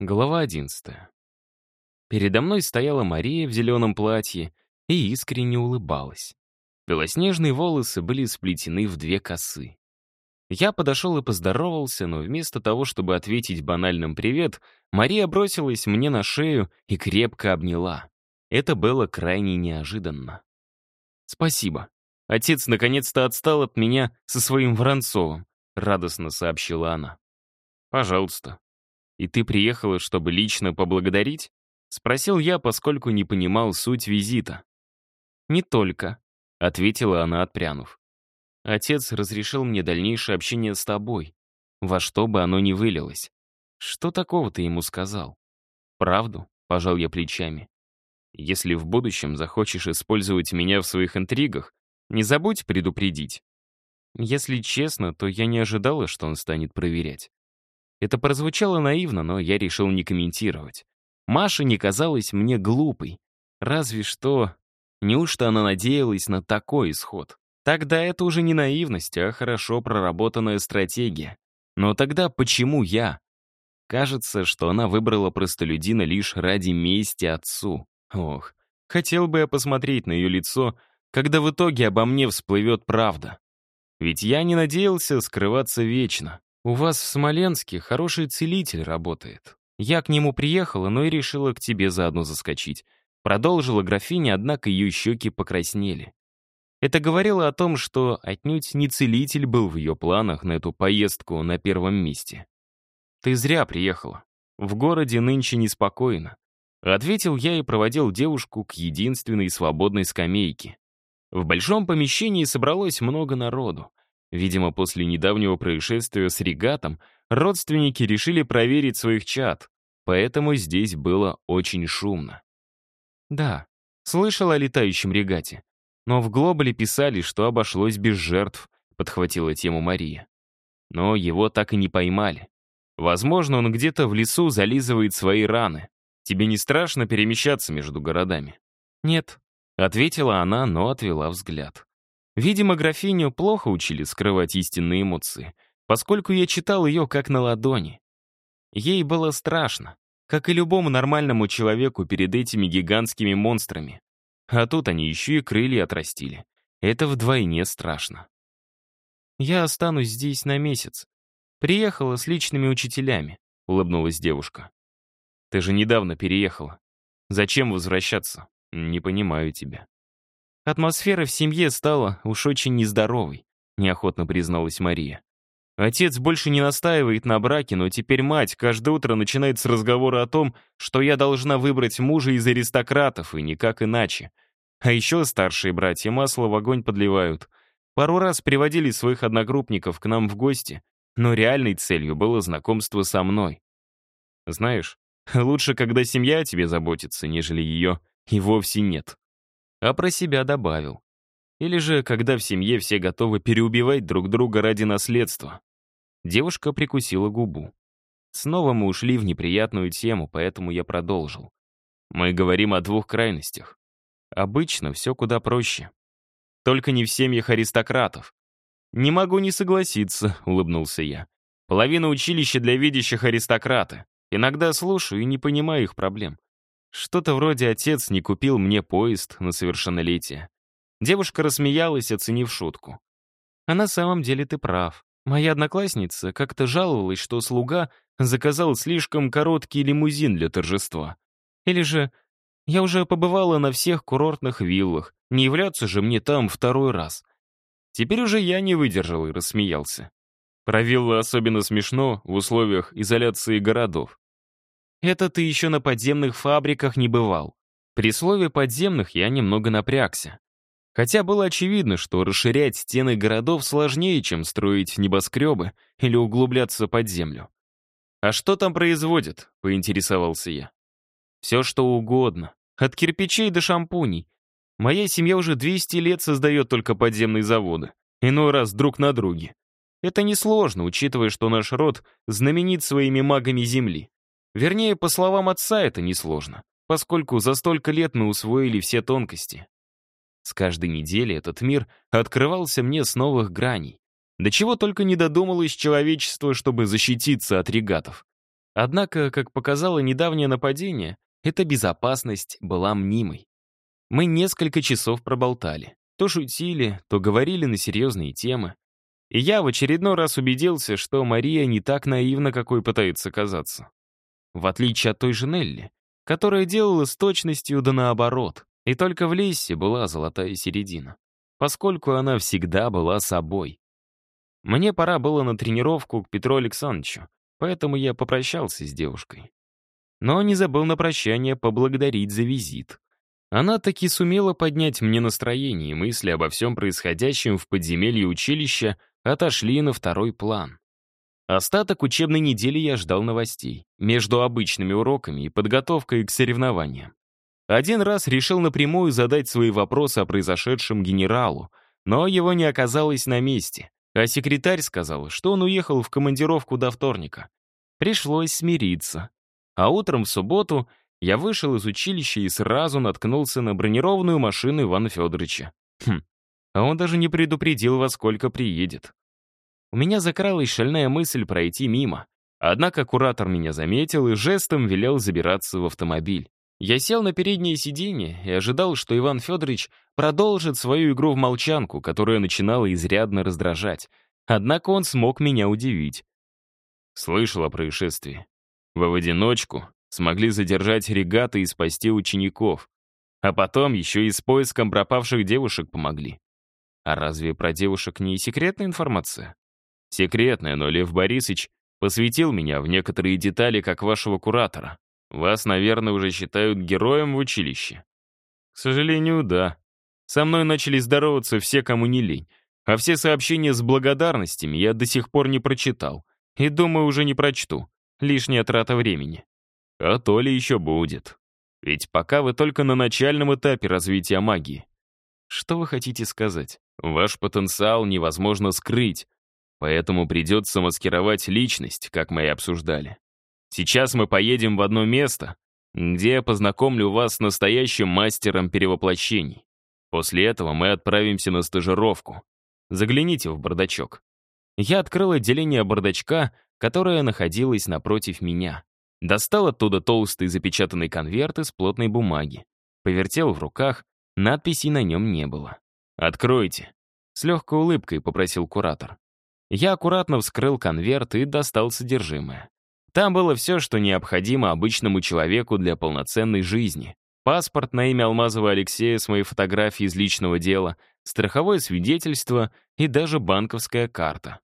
Глава одиннадцатая. Передо мной стояла Мария в зеленом платье и искренне улыбалась. Белоснежные волосы были сплетены в две косы. Я подошел и поздоровался, но вместо того, чтобы ответить банальным «привет», Мария бросилась мне на шею и крепко обняла. Это было крайне неожиданно. «Спасибо. Отец наконец-то отстал от меня со своим Воронцовым», — радостно сообщила она. «Пожалуйста», «И ты приехала, чтобы лично поблагодарить?» — спросил я, поскольку не понимал суть визита. «Не только», — ответила она, отпрянув. «Отец разрешил мне дальнейшее общение с тобой, во что бы оно ни вылилось. Что такого ты ему сказал?» «Правду?» — пожал я плечами. «Если в будущем захочешь использовать меня в своих интригах, не забудь предупредить». Если честно, то я не ожидала, что он станет проверять. Это прозвучало наивно, но я решил не комментировать. Маша не казалась мне глупой. Разве что... Неужто она надеялась на такой исход? Тогда это уже не наивность, а хорошо проработанная стратегия. Но тогда почему я? Кажется, что она выбрала простолюдина лишь ради мести отцу. Ох, хотел бы я посмотреть на ее лицо, когда в итоге обо мне всплывет правда. Ведь я не надеялся скрываться вечно. «У вас в Смоленске хороший целитель работает. Я к нему приехала, но и решила к тебе заодно заскочить». Продолжила графиня, однако ее щеки покраснели. Это говорило о том, что отнюдь не целитель был в ее планах на эту поездку на первом месте. «Ты зря приехала. В городе нынче неспокойно», — ответил я и проводил девушку к единственной свободной скамейке. В большом помещении собралось много народу. Видимо, после недавнего происшествия с регатом родственники решили проверить своих чад, поэтому здесь было очень шумно. Да, слышал о летающем регате, но в Глобале писали, что обошлось без жертв, подхватила тему Мария. Но его так и не поймали. Возможно, он где-то в лесу зализывает свои раны. Тебе не страшно перемещаться между городами? Нет, ответила она, но отвела взгляд. Видимо, графиню плохо учили скрывать истинные эмоции, поскольку я читал ее как на ладони. Ей было страшно, как и любому нормальному человеку перед этими гигантскими монстрами. А тут они еще и крылья отрастили. Это вдвойне страшно. «Я останусь здесь на месяц. Приехала с личными учителями», — улыбнулась девушка. «Ты же недавно переехала. Зачем возвращаться? Не понимаю тебя». Атмосфера в семье стала уж очень нездоровой, неохотно призналась Мария. Отец больше не настаивает на браке, но теперь мать каждое утро начинает с разговора о том, что я должна выбрать мужа из аристократов и никак иначе. А еще старшие братья масло в огонь подливают. Пару раз приводили своих одногруппников к нам в гости, но реальной целью было знакомство со мной. Знаешь, лучше, когда семья о тебе заботится, нежели ее и вовсе нет а про себя добавил. Или же, когда в семье все готовы переубивать друг друга ради наследства. Девушка прикусила губу. Снова мы ушли в неприятную тему, поэтому я продолжил. Мы говорим о двух крайностях. Обычно все куда проще. Только не в семьях аристократов. «Не могу не согласиться», — улыбнулся я. «Половина училища для видящих аристократы. Иногда слушаю и не понимаю их проблем. Что-то вроде отец не купил мне поезд на совершеннолетие. Девушка рассмеялась, оценив шутку. А на самом деле ты прав. Моя одноклассница как-то жаловалась, что слуга заказал слишком короткий лимузин для торжества. Или же я уже побывала на всех курортных виллах, не являться же мне там второй раз. Теперь уже я не выдержал и рассмеялся. Про виллы особенно смешно в условиях изоляции городов. Это ты еще на подземных фабриках не бывал. При слове «подземных» я немного напрягся. Хотя было очевидно, что расширять стены городов сложнее, чем строить небоскребы или углубляться под землю. «А что там производят?» — поинтересовался я. «Все что угодно. От кирпичей до шампуней. Моя семья уже 200 лет создает только подземные заводы. Иной раз друг на друге. Это несложно, учитывая, что наш род знаменит своими магами Земли. Вернее, по словам отца, это несложно, поскольку за столько лет мы усвоили все тонкости. С каждой недели этот мир открывался мне с новых граней. До чего только не додумалось человечество, чтобы защититься от регатов. Однако, как показало недавнее нападение, эта безопасность была мнимой. Мы несколько часов проболтали. То шутили, то говорили на серьезные темы. И я в очередной раз убедился, что Мария не так наивна, какой пытается казаться. В отличие от той же Нелли, которая делала с точностью да наоборот. И только в Лессе была золотая середина, поскольку она всегда была собой. Мне пора было на тренировку к Петру Александровичу, поэтому я попрощался с девушкой. Но не забыл на прощание поблагодарить за визит. Она таки сумела поднять мне настроение, и мысли обо всем происходящем в подземелье училища отошли на второй план. Остаток учебной недели я ждал новостей, между обычными уроками и подготовкой к соревнованиям. Один раз решил напрямую задать свои вопросы о произошедшем генералу, но его не оказалось на месте, а секретарь сказал, что он уехал в командировку до вторника. Пришлось смириться. А утром в субботу я вышел из училища и сразу наткнулся на бронированную машину Ивана Федоровича. Хм, а он даже не предупредил, во сколько приедет. У меня закралась шальная мысль пройти мимо. Однако куратор меня заметил и жестом велел забираться в автомобиль. Я сел на переднее сиденье и ожидал, что Иван Федорович продолжит свою игру в молчанку, которая начинала изрядно раздражать. Однако он смог меня удивить. Слышал о происшествии. Вы в одиночку смогли задержать регаты и спасти учеников. А потом еще и с поиском пропавших девушек помогли. А разве про девушек не секретная информация? Секретная, но Лев Борисович посвятил меня в некоторые детали как вашего куратора. Вас, наверное, уже считают героем в училище. К сожалению, да. Со мной начали здороваться все, кому не лень. А все сообщения с благодарностями я до сих пор не прочитал. И, думаю, уже не прочту. Лишняя трата времени. А то ли еще будет. Ведь пока вы только на начальном этапе развития магии. Что вы хотите сказать? Ваш потенциал невозможно скрыть, поэтому придется маскировать личность, как мы и обсуждали. Сейчас мы поедем в одно место, где я познакомлю вас с настоящим мастером перевоплощений. После этого мы отправимся на стажировку. Загляните в бардачок. Я открыл отделение бардачка, которое находилось напротив меня. Достал оттуда толстый запечатанный конверт из плотной бумаги. Повертел в руках, надписей на нем не было. «Откройте», — с легкой улыбкой попросил куратор. Я аккуратно вскрыл конверт и достал содержимое. Там было все, что необходимо обычному человеку для полноценной жизни. Паспорт на имя Алмазова Алексея с моей фотографией из личного дела, страховое свидетельство и даже банковская карта.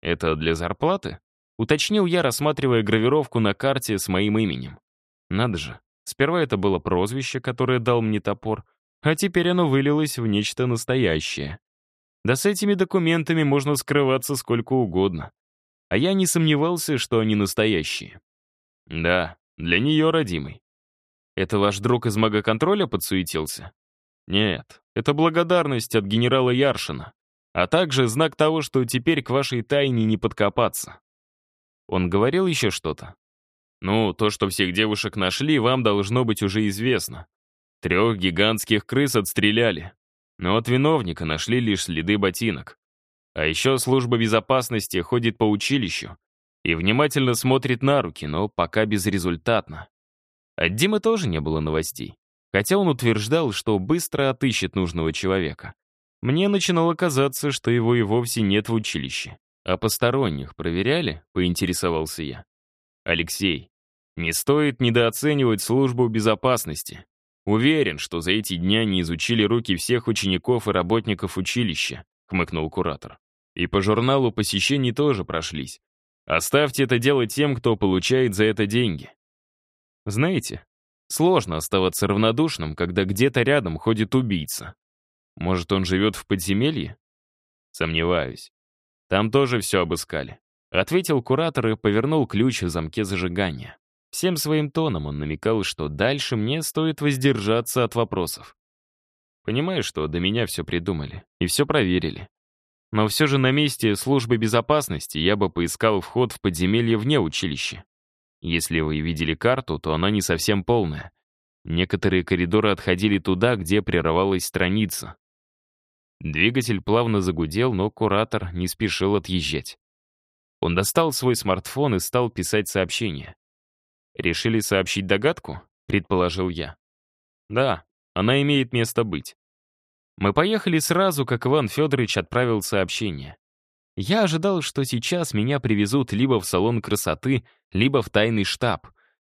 «Это для зарплаты?» Уточнил я, рассматривая гравировку на карте с моим именем. Надо же, сперва это было прозвище, которое дал мне топор, а теперь оно вылилось в нечто настоящее. Да с этими документами можно скрываться сколько угодно. А я не сомневался, что они настоящие. Да, для нее родимый. Это ваш друг из магоконтроля подсуетился? Нет, это благодарность от генерала Яршина, а также знак того, что теперь к вашей тайне не подкопаться. Он говорил еще что-то? Ну, то, что всех девушек нашли, вам должно быть уже известно. Трех гигантских крыс отстреляли. Но от виновника нашли лишь следы ботинок. А еще служба безопасности ходит по училищу и внимательно смотрит на руки, но пока безрезультатно. От Димы тоже не было новостей, хотя он утверждал, что быстро отыщет нужного человека. Мне начинало казаться, что его и вовсе нет в училище. «А посторонних проверяли?» — поинтересовался я. «Алексей, не стоит недооценивать службу безопасности. Уверен, что за эти дни они изучили руки всех учеников и работников училища», — хмыкнул куратор. «И по журналу посещений тоже прошлись. Оставьте это дело тем, кто получает за это деньги». Знаете, сложно оставаться равнодушным, когда где-то рядом ходит убийца. Может, он живет в подземелье? Сомневаюсь. Там тоже все обыскали. Ответил куратор и повернул ключ в замке зажигания. Всем своим тоном он намекал, что дальше мне стоит воздержаться от вопросов. Понимаю, что до меня все придумали и все проверили. Но все же на месте службы безопасности я бы поискал вход в подземелье вне училища. Если вы видели карту, то она не совсем полная. Некоторые коридоры отходили туда, где прерывалась страница. Двигатель плавно загудел, но куратор не спешил отъезжать. Он достал свой смартфон и стал писать сообщение. «Решили сообщить догадку?» — предположил я. «Да, она имеет место быть». Мы поехали сразу, как Иван Федорович отправил сообщение. Я ожидал, что сейчас меня привезут либо в салон красоты, либо в тайный штаб.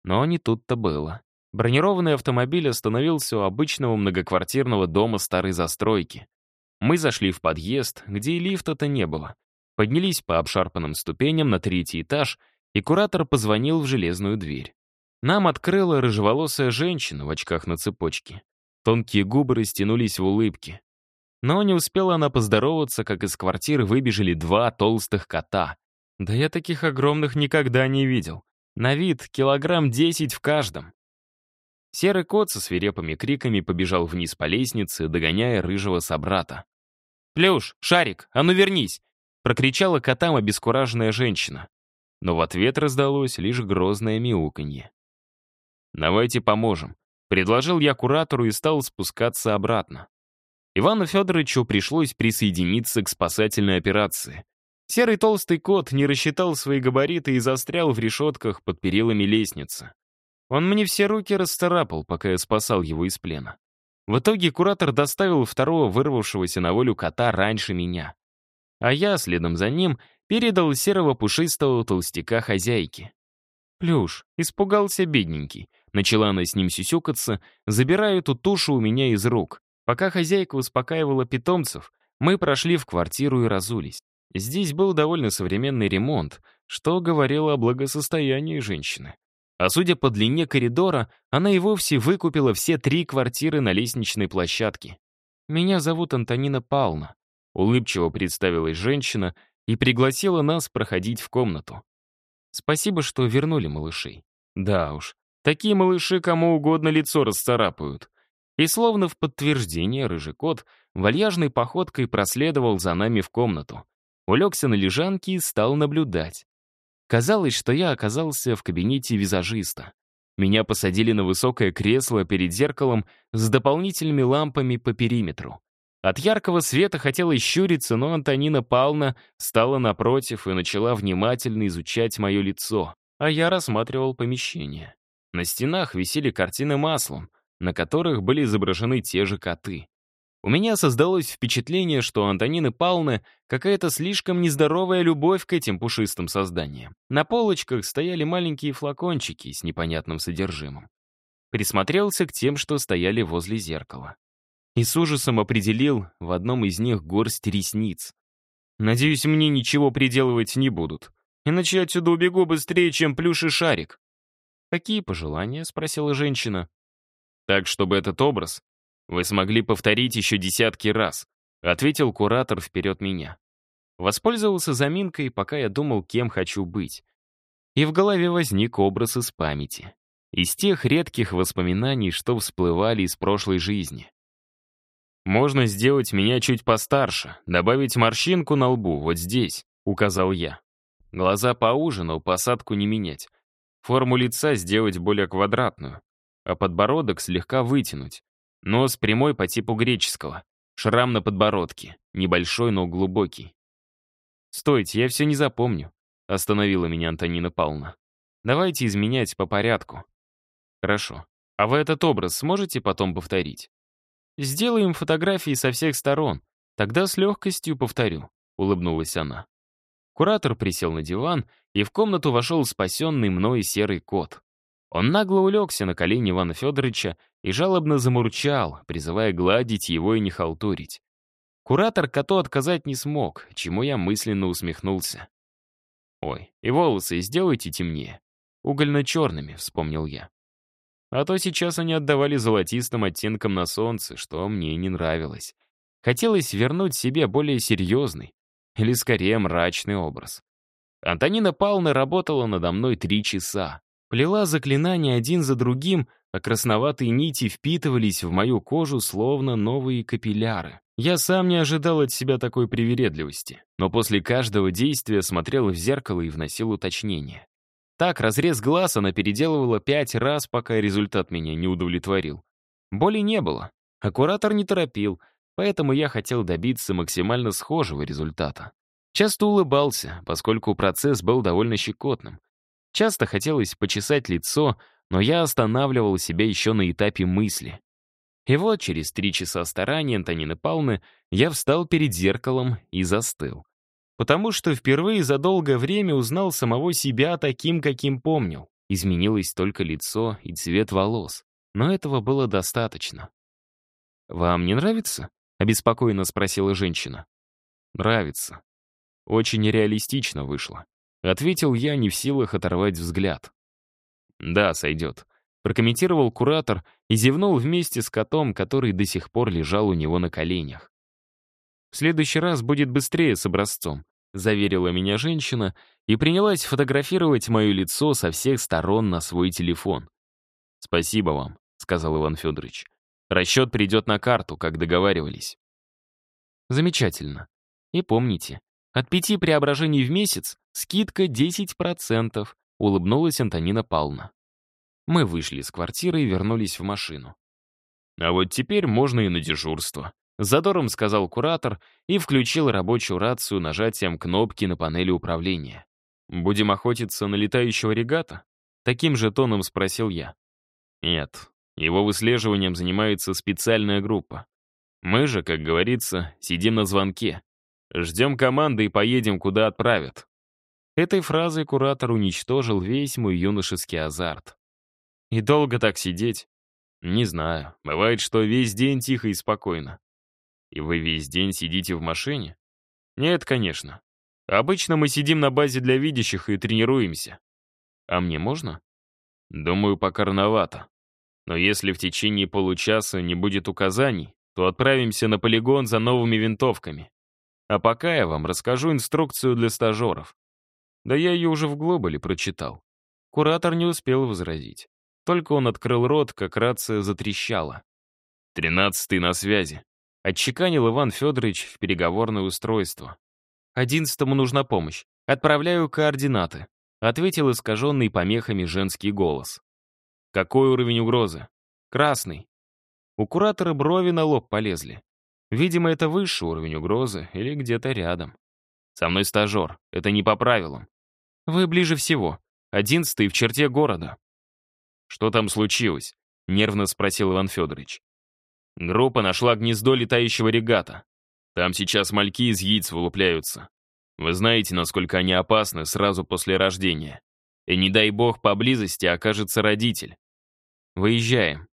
Но не тут-то было. Бронированный автомобиль остановился у обычного многоквартирного дома старой застройки. Мы зашли в подъезд, где и лифта-то не было. Поднялись по обшарпанным ступеням на третий этаж, и куратор позвонил в железную дверь. Нам открыла рыжеволосая женщина в очках на цепочке. Тонкие губы растянулись в улыбке. Но не успела она поздороваться, как из квартиры выбежали два толстых кота. Да я таких огромных никогда не видел. На вид килограмм десять в каждом. Серый кот со свирепыми криками побежал вниз по лестнице, догоняя рыжего собрата. «Плюш, Шарик, а ну вернись!» прокричала котам обескураженная женщина. Но в ответ раздалось лишь грозное мяуканье. «Давайте поможем», — предложил я куратору и стал спускаться обратно. Ивану Федоровичу пришлось присоединиться к спасательной операции. Серый толстый кот не рассчитал свои габариты и застрял в решетках под перилами лестницы. Он мне все руки расцарапал, пока я спасал его из плена. В итоге куратор доставил второго вырвавшегося на волю кота раньше меня. А я, следом за ним, передал серого пушистого толстяка хозяйке. «Плюш, испугался бедненький», начала она с ним сюсюкаться, забирая эту тушу у меня из рук. Пока хозяйка успокаивала питомцев, мы прошли в квартиру и разулись. Здесь был довольно современный ремонт, что говорило о благосостоянии женщины. А судя по длине коридора, она и вовсе выкупила все три квартиры на лестничной площадке. «Меня зовут Антонина Павловна», — улыбчиво представилась женщина и пригласила нас проходить в комнату. «Спасибо, что вернули малышей. Да уж, такие малыши кому угодно лицо расцарапают. И словно в подтверждение рыжий кот вальяжной походкой проследовал за нами в комнату. Улегся на лежанке и стал наблюдать. Казалось, что я оказался в кабинете визажиста. Меня посадили на высокое кресло перед зеркалом с дополнительными лампами по периметру. От яркого света хотелось щуриться, но Антонина Павловна стала напротив и начала внимательно изучать мое лицо, а я рассматривал помещение. На стенах висели картины маслом, на которых были изображены те же коты. У меня создалось впечатление, что у Антонины Павловны какая-то слишком нездоровая любовь к этим пушистым созданиям. На полочках стояли маленькие флакончики с непонятным содержимым. Присмотрелся к тем, что стояли возле зеркала. И с ужасом определил в одном из них горсть ресниц. Надеюсь, мне ничего приделывать не будут. Иначе отсюда убегу быстрее, чем плюш и шарик. «Какие пожелания?» — спросила женщина. «Так, чтобы этот образ вы смогли повторить еще десятки раз», ответил куратор вперед меня. Воспользовался заминкой, пока я думал, кем хочу быть. И в голове возник образ из памяти. Из тех редких воспоминаний, что всплывали из прошлой жизни. «Можно сделать меня чуть постарше, добавить морщинку на лбу, вот здесь», — указал я. Глаза поуже, но посадку не менять. Форму лица сделать более квадратную, а подбородок слегка вытянуть. Нос прямой по типу греческого. Шрам на подбородке. Небольшой, но глубокий. «Стойте, я все не запомню», — остановила меня Антонина Павловна. «Давайте изменять по порядку». «Хорошо. А вы этот образ сможете потом повторить?» «Сделаем фотографии со всех сторон. Тогда с легкостью повторю», — улыбнулась она. Куратор присел на диван, и в комнату вошел спасенный мной серый кот. Он нагло улегся на колени Ивана Федоровича и жалобно замурчал, призывая гладить его и не халтурить. Куратор коту отказать не смог, чему я мысленно усмехнулся. «Ой, и волосы сделайте темнее. Угольно-черными», — вспомнил я. А то сейчас они отдавали золотистым оттенком на солнце, что мне не нравилось. Хотелось вернуть себе более серьезный, или скорее мрачный образ. Антонина Павловна работала надо мной три часа. Плела заклинания один за другим, а красноватые нити впитывались в мою кожу, словно новые капилляры. Я сам не ожидал от себя такой привередливости, но после каждого действия смотрел в зеркало и вносил уточнения. Так, разрез глаз она переделывала пять раз, пока результат меня не удовлетворил. Боли не было, а куратор не торопил, поэтому я хотел добиться максимально схожего результата. Часто улыбался, поскольку процесс был довольно щекотным. Часто хотелось почесать лицо, но я останавливал себя еще на этапе мысли. И вот через три часа старания Антонины Павловны я встал перед зеркалом и застыл. Потому что впервые за долгое время узнал самого себя таким, каким помнил. Изменилось только лицо и цвет волос. Но этого было достаточно. «Вам не нравится?» — обеспокоенно спросила женщина. «Нравится. Очень реалистично вышло», — ответил я, не в силах оторвать взгляд. «Да, сойдет», — прокомментировал куратор и зевнул вместе с котом, который до сих пор лежал у него на коленях. «В следующий раз будет быстрее с образцом», — заверила меня женщина и принялась фотографировать мое лицо со всех сторон на свой телефон. «Спасибо вам», — сказал Иван Федорович. «Расчет придет на карту, как договаривались». «Замечательно. И помните, от пяти преображений в месяц скидка 10%, улыбнулась Антонина Павловна. Мы вышли из квартиры и вернулись в машину. «А вот теперь можно и на дежурство», — задором сказал куратор и включил рабочую рацию нажатием кнопки на панели управления. «Будем охотиться на летающего регата?» Таким же тоном спросил я. «Нет, его выслеживанием занимается специальная группа. Мы же, как говорится, сидим на звонке. Ждем команды и поедем, куда отправят». Этой фразой куратор уничтожил весь мой юношеский азарт. И долго так сидеть? Не знаю. Бывает, что весь день тихо и спокойно. И вы весь день сидите в машине? Нет, конечно. Обычно мы сидим на базе для видящих и тренируемся. А мне можно? Думаю, пока рановато. Но если в течение получаса не будет указаний, то отправимся на полигон за новыми винтовками. А пока я вам расскажу инструкцию для стажеров. Да я ее уже в глобале прочитал. Куратор не успел возразить. Только он открыл рот, как рация затрещала. «Тринадцатый на связи», — отчеканил Иван Федорович в переговорное устройство. «Одиннадцатому нужна помощь. Отправляю координаты», — ответил искаженный помехами женский голос. «Какой уровень угрозы?» «Красный». У куратора брови на лоб полезли. Видимо, это высший уровень угрозы или где-то рядом. Со мной стажер. Это не по правилам. Вы ближе всего. Одиннадцатый в черте города. Что там случилось? Нервно спросил Иван Федорович. Группа нашла гнездо летающего регата. Там сейчас мальки из яиц вылупляются. Вы знаете, насколько они опасны сразу после рождения. И не дай бог поблизости окажется родитель. Выезжаем.